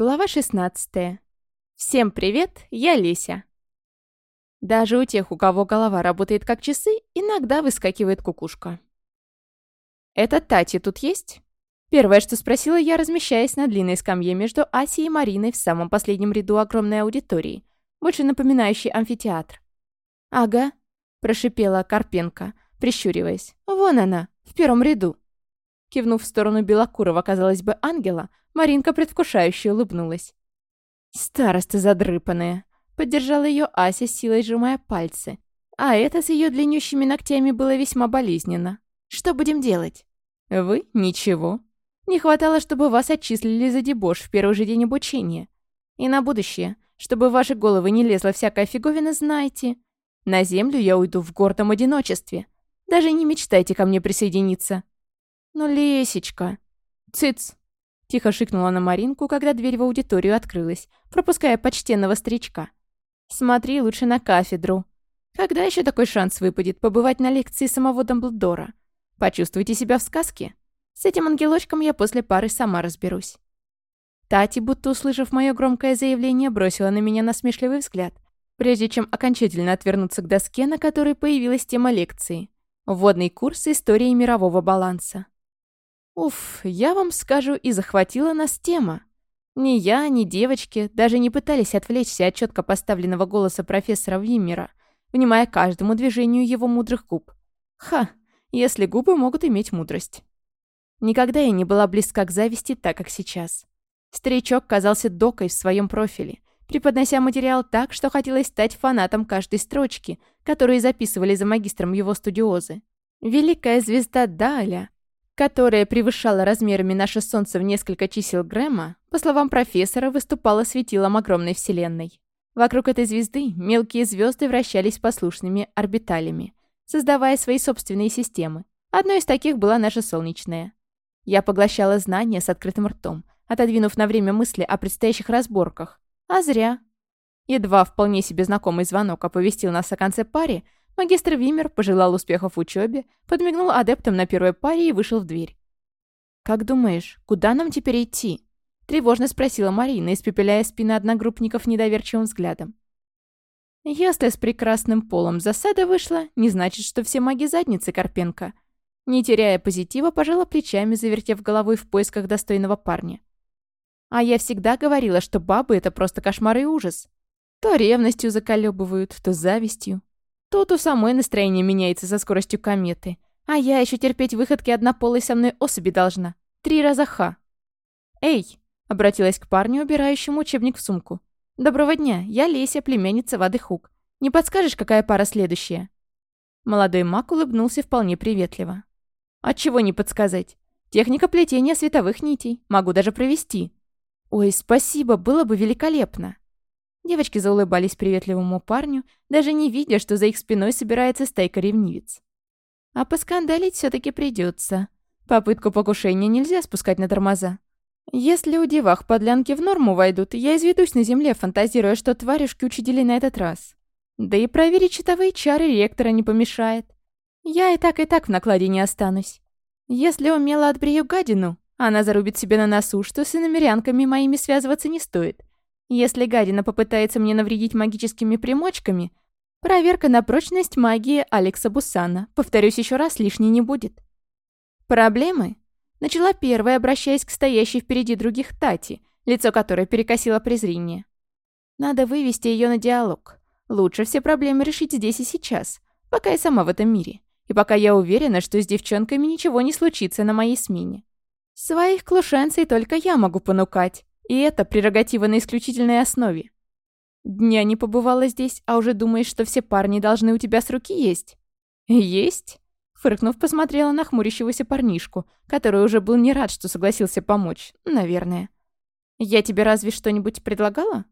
Глава 16. Всем привет, я Леся. Даже у тех, у кого голова работает как часы, иногда выскакивает кукушка. «Это Тати тут есть?» Первое, что спросила я, размещаясь на длинной скамье между Асей и Мариной в самом последнем ряду огромной аудитории, больше напоминающей амфитеатр. «Ага», – прошипела Карпенко, прищуриваясь. «Вон она, в первом ряду». Кивнув в сторону Белокурова, казалось бы, ангела, Маринка предвкушающе улыбнулась. «Старосты задрыпанные!» Поддержала ее Ася, силой сжимая пальцы. А это с ее длиннющими ногтями было весьма болезненно. «Что будем делать?» «Вы? Ничего. Не хватало, чтобы вас отчислили за дебош в первый же день обучения. И на будущее, чтобы в ваши головы не лезла всякая фиговина, знайте. На землю я уйду в гордом одиночестве. Даже не мечтайте ко мне присоединиться. «Ну, Лесечка!» «Цыц!» — тихо шикнула на Маринку, когда дверь в аудиторию открылась, пропуская почтенного старичка. «Смотри лучше на кафедру. Когда еще такой шанс выпадет побывать на лекции самого Дамблдора? Почувствуйте себя в сказке. С этим ангелочком я после пары сама разберусь». Тати, будто услышав мое громкое заявление, бросила на меня насмешливый взгляд, прежде чем окончательно отвернуться к доске, на которой появилась тема лекции. Вводный курс истории мирового баланса. Уф, я вам скажу, и захватила нас тема. Ни я, ни девочки даже не пытались отвлечься от четко поставленного голоса профессора Виммера, внимая каждому движению его мудрых губ. Ха, если губы могут иметь мудрость. Никогда я не была близка к зависти так, как сейчас. Старичок казался докой в своем профиле, преподнося материал так, что хотелось стать фанатом каждой строчки, которые записывали за магистром его студиозы. Великая звезда Даля, которая превышала размерами наше Солнце в несколько чисел Грэма, по словам профессора, выступала светилом огромной Вселенной. Вокруг этой звезды мелкие звезды вращались послушными орбиталями, создавая свои собственные системы. Одной из таких была наша солнечная. Я поглощала знания с открытым ртом, отодвинув на время мысли о предстоящих разборках. А зря. Едва вполне себе знакомый звонок оповестил нас о конце пары. Магистр Вимер пожелал успехов в учебе, подмигнул адептам на первой паре и вышел в дверь. «Как думаешь, куда нам теперь идти?» – тревожно спросила Марина, испепеляя спины одногруппников недоверчивым взглядом. «Если с прекрасным полом засада вышла, не значит, что все маги задницы Карпенко». Не теряя позитива, пожала плечами, завертев головой в поисках достойного парня. «А я всегда говорила, что бабы — это просто кошмар и ужас. То ревностью заколебывают, то завистью, Тут у самой настроение меняется со скоростью кометы. А я еще терпеть выходки однополой со мной особи должна. Три раза ха. «Эй!» — обратилась к парню, убирающему учебник в сумку. «Доброго дня, я Леся, племянница Вады Хук. Не подскажешь, какая пара следующая?» Молодой маг улыбнулся вполне приветливо. «А чего не подсказать? Техника плетения световых нитей. Могу даже провести». «Ой, спасибо, было бы великолепно!» Девочки заулыбались приветливому парню, даже не видя, что за их спиной собирается стайка ревнивец. А поскандалить все таки придется. Попытку покушения нельзя спускать на тормоза. Если у девах подлянки в норму войдут, я изведусь на земле, фантазируя, что тварюшки учудили на этот раз. Да и проверить читовые чары ректора не помешает. Я и так и так в накладе не останусь. Если умело отбрею гадину, она зарубит себе на носу, что с иномерянками моими связываться не стоит. Если Гадина попытается мне навредить магическими примочками, проверка на прочность магии Алекса Бусана, повторюсь еще раз, лишней не будет. Проблемы? Начала первая, обращаясь к стоящей впереди других Тати, лицо которой перекосило презрение. Надо вывести ее на диалог. Лучше все проблемы решить здесь и сейчас, пока я сама в этом мире. И пока я уверена, что с девчонками ничего не случится на моей смене. Своих клушенцей только я могу понукать. И это прерогатива на исключительной основе. Дня не побывала здесь, а уже думаешь, что все парни должны у тебя с руки есть? Есть? Фыркнув, посмотрела на хмурящегося парнишку, который уже был не рад, что согласился помочь. Наверное. «Я тебе разве что-нибудь предлагала?»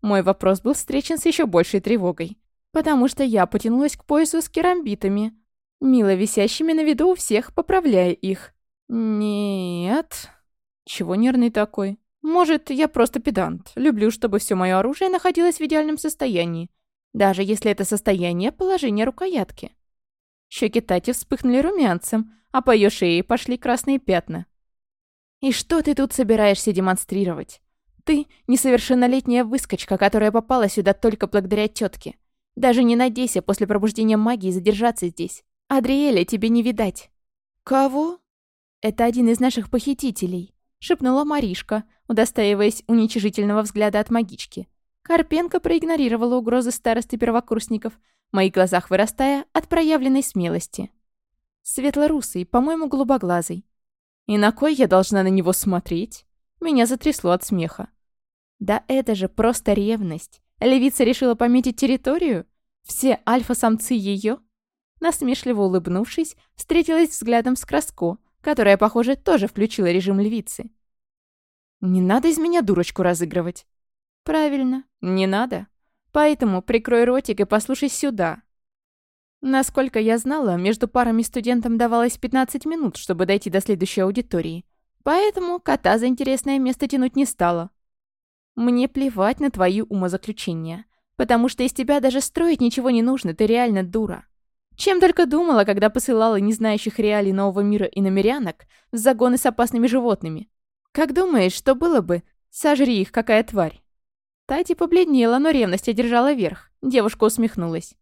Мой вопрос был встречен с еще большей тревогой, потому что я потянулась к поясу с керамбитами, мило висящими на виду у всех, поправляя их. «Нет...» «Чего нервный такой?» Может, я просто педант. Люблю, чтобы все мое оружие находилось в идеальном состоянии. Даже если это состояние положения рукоятки. Щеки Тати вспыхнули румянцем, а по ее шее пошли красные пятна. «И что ты тут собираешься демонстрировать? Ты — несовершеннолетняя выскочка, которая попала сюда только благодаря тетке. Даже не надейся после пробуждения магии задержаться здесь. Адриэля тебе не видать». «Кого?» «Это один из наших похитителей шепнула Маришка, удостаиваясь уничижительного взгляда от магички. Карпенко проигнорировала угрозы старосты первокурсников, в моих глазах вырастая от проявленной смелости. Светлорусый, по-моему, голубоглазый. И на кой я должна на него смотреть? Меня затрясло от смеха. Да это же просто ревность. Левица решила пометить территорию? Все альфа-самцы ее? Насмешливо улыбнувшись, встретилась взглядом с Краско, которая, похоже, тоже включила режим Левицы. Не надо из меня дурочку разыгрывать. Правильно, не надо. Поэтому прикрой ротик и послушай сюда. Насколько я знала, между парами студентам давалось 15 минут, чтобы дойти до следующей аудитории. Поэтому кота за интересное место тянуть не стала. Мне плевать на твои умозаключения. Потому что из тебя даже строить ничего не нужно, ты реально дура. Чем только думала, когда посылала незнающих реалий нового мира иномерянок в загоны с опасными животными. «Как думаешь, что было бы? Сожри их, какая тварь!» Тати побледнела, но ревность одержала верх. Девушка усмехнулась.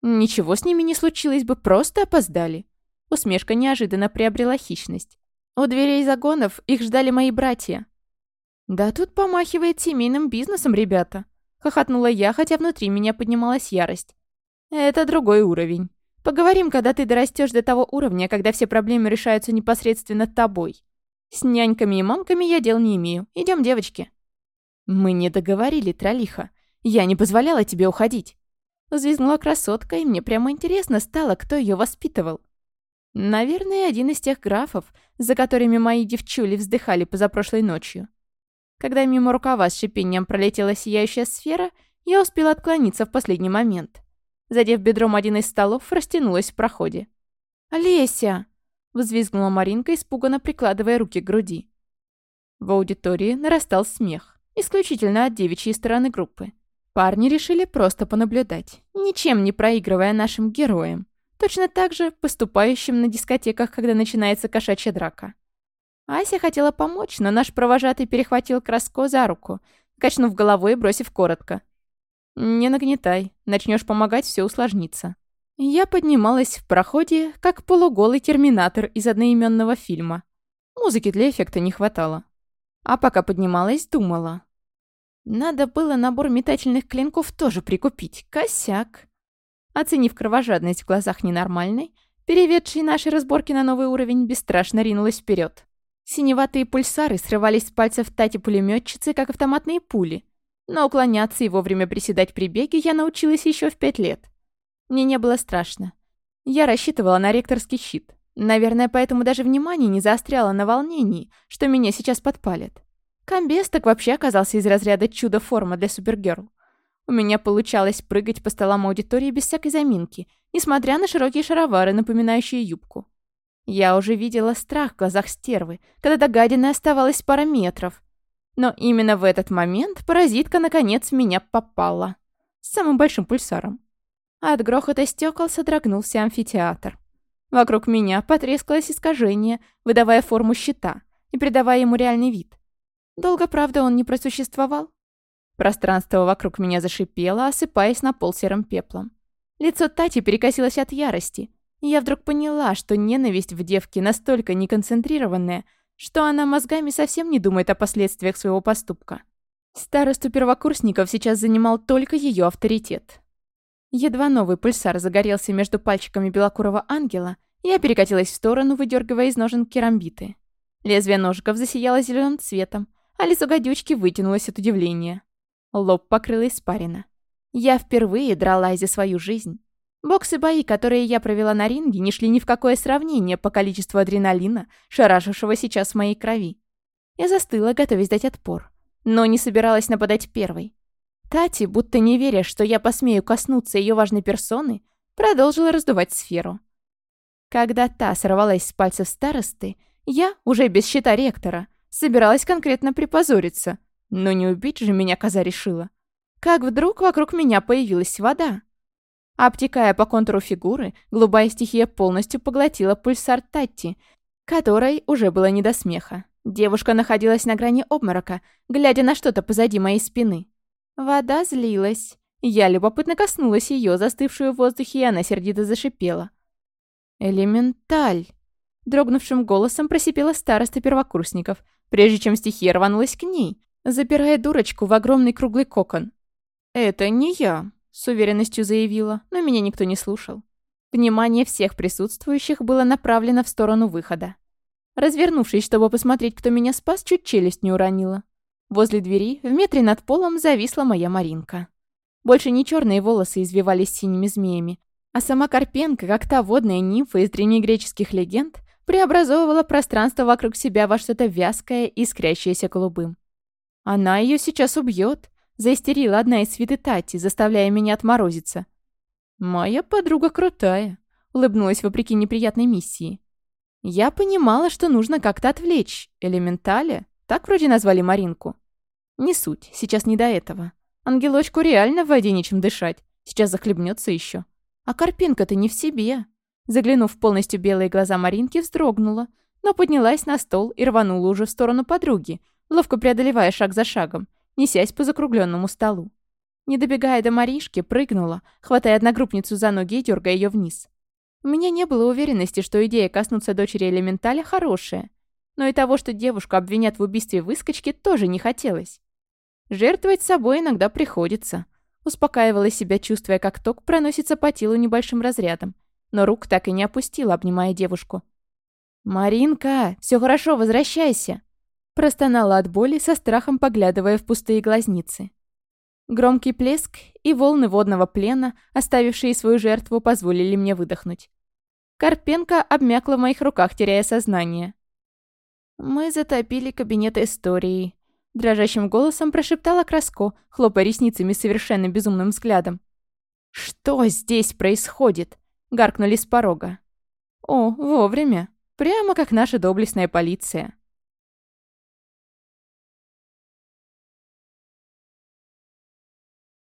«Ничего с ними не случилось бы, просто опоздали». Усмешка неожиданно приобрела хищность. «У дверей загонов их ждали мои братья». «Да тут помахивает семейным бизнесом, ребята», — хохотнула я, хотя внутри меня поднималась ярость. «Это другой уровень. Поговорим, когда ты дорастешь до того уровня, когда все проблемы решаются непосредственно тобой». С няньками и мамками я дел не имею. Идем, девочки». «Мы не договорили, тролиха. Я не позволяла тебе уходить». Взвизгнула красотка, и мне прямо интересно стало, кто ее воспитывал. Наверное, один из тех графов, за которыми мои девчули вздыхали позапрошлой ночью. Когда мимо рукава с шипением пролетела сияющая сфера, я успела отклониться в последний момент. Задев бедром один из столов, растянулась в проходе. «Леся!» взвизгнула Маринка, испуганно прикладывая руки к груди. В аудитории нарастал смех, исключительно от девичьей стороны группы. Парни решили просто понаблюдать, ничем не проигрывая нашим героям, точно так же поступающим на дискотеках, когда начинается кошачья драка. Ася хотела помочь, но наш провожатый перехватил Краско за руку, качнув головой и бросив коротко. «Не нагнетай, начнешь помогать, все усложнится». Я поднималась в проходе, как полуголый терминатор из одноименного фильма. Музыки для эффекта не хватало. А пока поднималась, думала. Надо было набор метательных клинков тоже прикупить. Косяк. Оценив кровожадность в глазах ненормальной, переведшей наши разборки на новый уровень, бесстрашно ринулась вперед. Синеватые пульсары срывались с пальцев тати пулеметчицы, как автоматные пули. Но уклоняться и вовремя приседать при беге я научилась еще в пять лет. Мне не было страшно. Я рассчитывала на ректорский щит. Наверное, поэтому даже внимание не заостряло на волнении, что меня сейчас подпалят. Комбез так вообще оказался из разряда чудо-форма для супергерл. У меня получалось прыгать по столам аудитории без всякой заминки, несмотря на широкие шаровары, напоминающие юбку. Я уже видела страх в глазах стервы, когда до гадины оставалось пара метров. Но именно в этот момент паразитка наконец меня попала. С самым большим пульсаром а от грохота стекол содрогнулся амфитеатр. Вокруг меня потрескалось искажение, выдавая форму щита и придавая ему реальный вид. Долго, правда, он не просуществовал. Пространство вокруг меня зашипело, осыпаясь на пол серым пеплом. Лицо Тати перекосилось от ярости, и я вдруг поняла, что ненависть в девке настолько неконцентрированная, что она мозгами совсем не думает о последствиях своего поступка. Старосту первокурсников сейчас занимал только ее авторитет. Едва новый пульсар загорелся между пальчиками белокурого ангела, я перекатилась в сторону, выдергивая из ножен керамбиты. Лезвие ножиков засияло зеленым цветом, а лицо гадючки вытянулось от удивления. Лоб покрыл испарина. Я впервые дралась за свою жизнь. Боксы бои, которые я провела на ринге, не шли ни в какое сравнение по количеству адреналина, шарашившего сейчас в моей крови. Я застыла, готовясь дать отпор. Но не собиралась нападать первой. Тати, будто не веря, что я посмею коснуться ее важной персоны, продолжила раздувать сферу. Когда та сорвалась с пальцев старосты, я, уже без счета ректора, собиралась конкретно припозориться, но не убить же меня коза решила. Как вдруг вокруг меня появилась вода. Обтекая по контуру фигуры, голубая стихия полностью поглотила пульсар Тати, которой уже было не до смеха. Девушка находилась на грани обморока, глядя на что-то позади моей спины. Вода злилась. Я любопытно коснулась ее, застывшую в воздухе, и она сердито зашипела. «Элементаль!» Дрогнувшим голосом просипела староста первокурсников, прежде чем стихия рванулась к ней, запирая дурочку в огромный круглый кокон. «Это не я», — с уверенностью заявила, но меня никто не слушал. Внимание всех присутствующих было направлено в сторону выхода. Развернувшись, чтобы посмотреть, кто меня спас, чуть челюсть не уронила. Возле двери, в метре над полом, зависла моя Маринка. Больше не черные волосы извивались синими змеями, а сама Карпенко, как та водная нимфа из древнегреческих легенд, преобразовывала пространство вокруг себя во что-то вязкое, и искрящееся голубым. «Она ее сейчас убьет», — заистерила одна из свиты Тати, заставляя меня отморозиться. «Моя подруга крутая», — улыбнулась вопреки неприятной миссии. «Я понимала, что нужно как-то отвлечь элементаля, так вроде назвали Маринку. Не суть, сейчас не до этого. Ангелочку реально в воде нечем дышать. Сейчас захлебнется еще. А Карпинка-то не в себе. Заглянув в полностью белые глаза Маринки, вздрогнула, но поднялась на стол и рванула уже в сторону подруги, ловко преодолевая шаг за шагом, несясь по закругленному столу. Не добегая до Маришки, прыгнула, хватая одногруппницу за ноги и дергая ее вниз. У меня не было уверенности, что идея коснуться дочери Элементаля хорошая, но и того, что девушку обвинят в убийстве выскочки, тоже не хотелось. Жертвовать собой иногда приходится. Успокаивала себя, чувствуя, как ток проносится по телу небольшим разрядом. Но рук так и не опустила, обнимая девушку. «Маринка, все хорошо, возвращайся!» Простонала от боли, со страхом поглядывая в пустые глазницы. Громкий плеск и волны водного плена, оставившие свою жертву, позволили мне выдохнуть. Карпенко обмякла в моих руках, теряя сознание. «Мы затопили кабинет истории», — дрожащим голосом прошептала Краско, хлопая ресницами совершенно безумным взглядом. «Что здесь происходит?» — гаркнули с порога. «О, вовремя. Прямо как наша доблестная полиция».